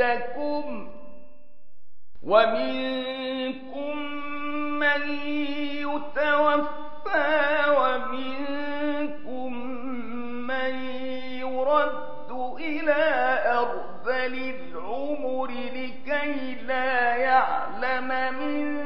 أشدكم ومنكم من يتوفى ومنكم من يرد إلى أرذل العمر لكي لا يعلم من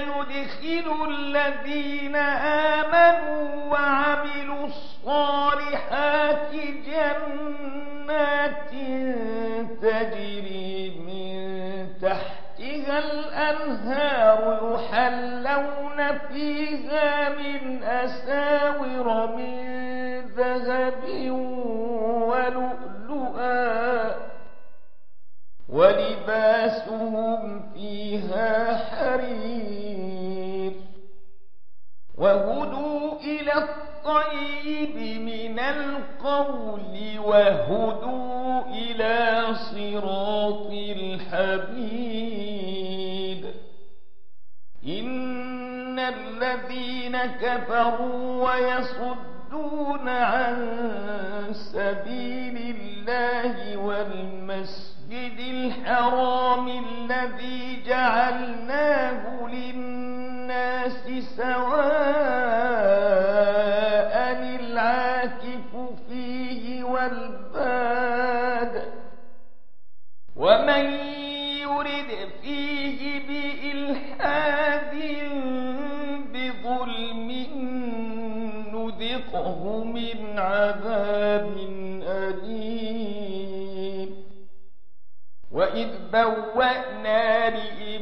الله يدخل الذين آمنوا وعملوا الصالحات جنات تجري من تحتها الأنهار يحلون فيها من أساور من ذهب ولؤلؤا ولباسهم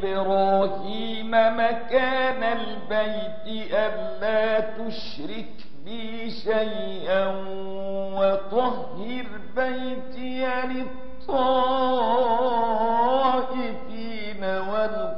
لإبراهيم مكان البيت ألا تشرك بي شيئا وطهر بيتي للطائفين والقائمين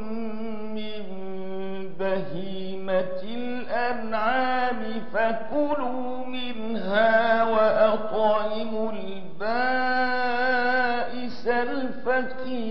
الأنعام فكلوا منها وأطعموا البائس الفقير.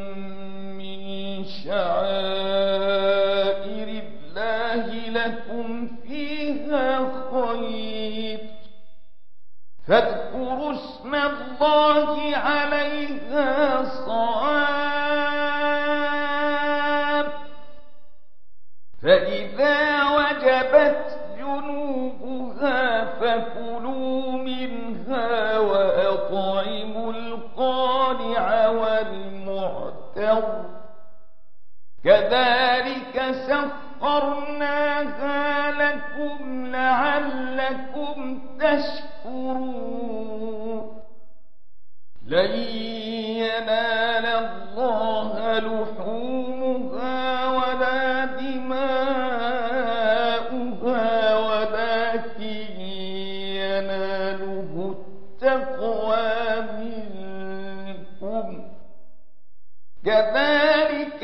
شعائر الله لكم فيها خير. فاذكروا اسم الله عليها صواب. فإذا كذلك سخرناها لكم لعلكم تشكرون. لن ينال الله لحومها ولا دماؤها ولكن يناله التقوى منكم. كذلك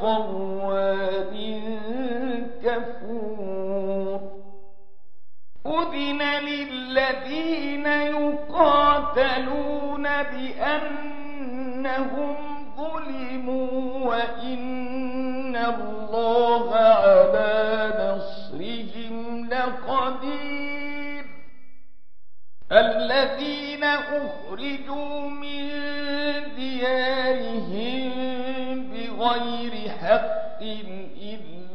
خوان كفور أذن للذين يقاتلون بأنهم ظلموا وإن الله على نصرهم لقدير الذين أخرجوا من ديارهم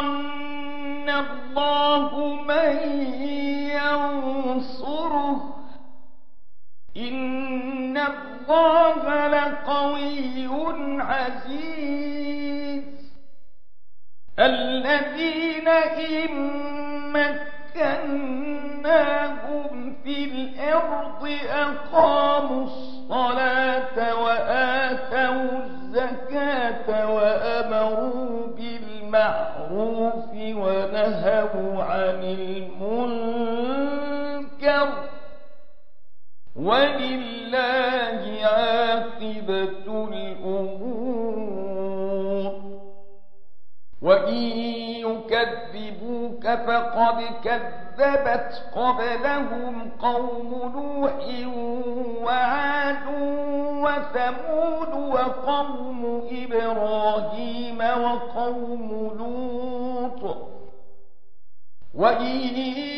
ولينصرن الله من ينصره. إن الله لقوي عزيز. الذين إن مكناهم في الأرض أقاموا الصلاة وآتوا الزكاة وأمروا بالمعروف ونهوا عن المنكر ولله عاقبة الأمور. وإن يكذبوك فقد كذبت قبلهم قوم نوح وعاد وثمود وقوم إبراهيم وقوم لوط. وإن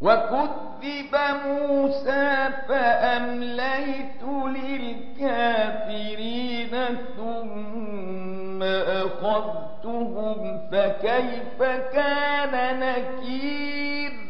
وكذب موسى فأمليت للكافرين ثم أخذتهم فكيف كان نكير؟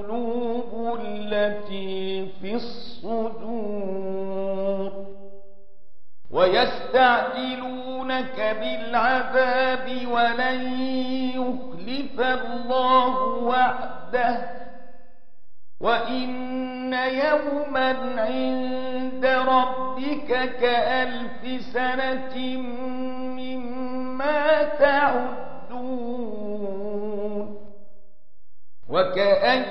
التي في الصدور ويستعجلونك بالعذاب ولن يخلف الله وعده وإن يوما عند ربك كألف سنة مما تعدون وكأي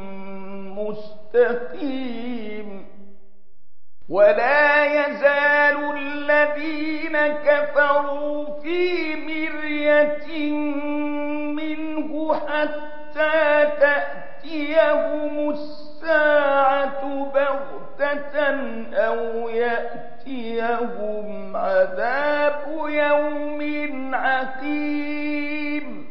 مستقيم ولا يزال الذين كفروا في مرية منه حتى تأتيهم الساعة بغتة أو يأتيهم عذاب يوم عقيم.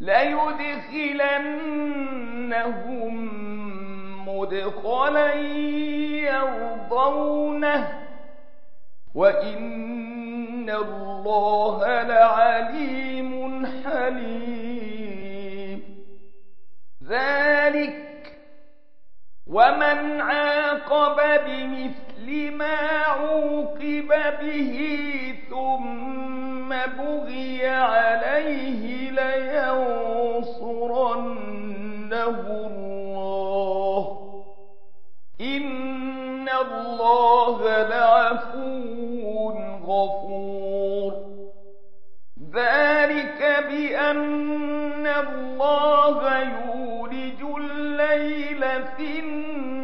ليدخلنهم مدخلا يرضونه. وإن الله لعليم حليم. ذلك ومن عاقب بمثل ما عوقب به ثم بغي عليه لينصرنه الله. إن الله لعفو غفور. ذلك بأن الله يولج الليل في النهار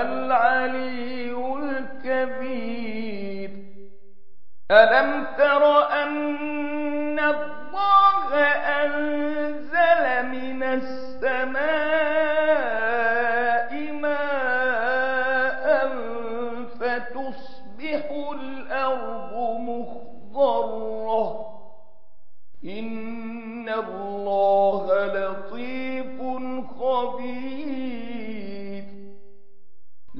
العلي الكبير. ألم تر أن الله أنزل من السماء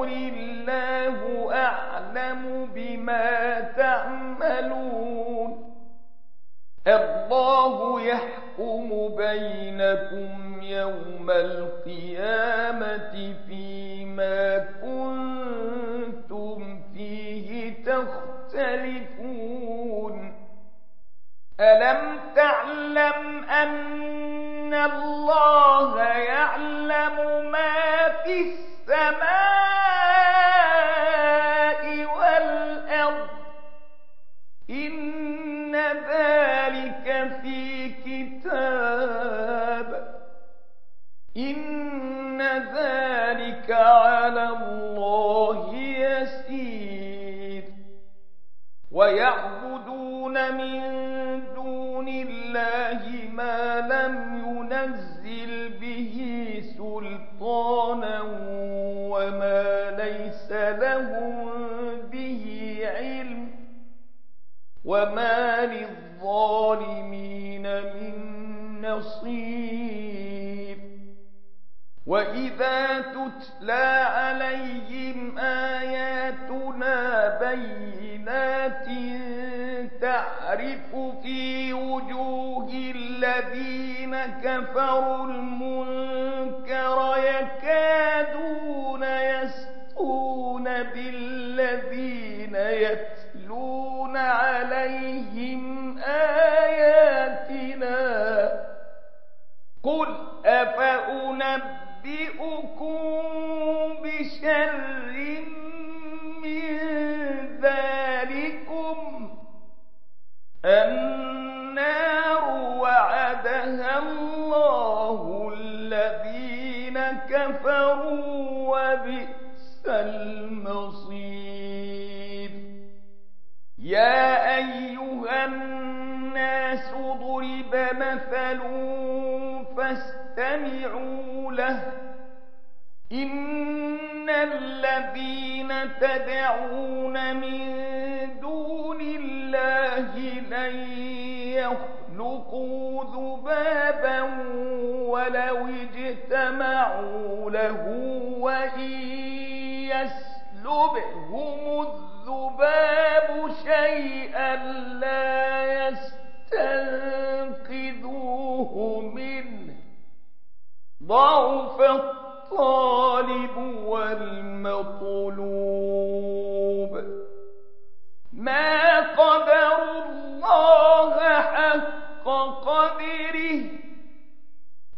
فقل الله أعلم بما تعملون الله يحكم بينكم يوم القيامة فيما كنتم فيه تختلفون ألم تعلم أن الله يعلم ما في السماء إن ذلك على الله يسير ويعبدون من الله ما لم ينزل كفروا وبئس المصير. يا أيها الناس ضرب مثل فاستمعوا له. إن الذين تدعون من دون الله لن يخلقوا ذبابا ولو اجتمعوا له وإن يسلبهم الذباب شيئا لا يستنقذوه منه. ضعف الطالب والمطلوب. ما قدر الله حق قدره.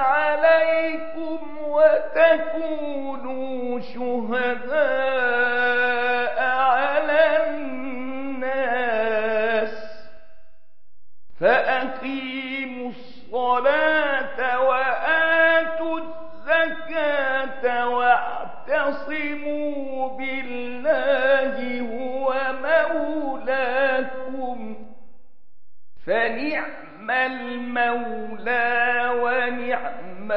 عليكم وتكونوا شهداء على الناس فأقيموا الصلاة وآتوا الزكاة واعتصموا بالله هو مولاكم فنعم المولى ونعم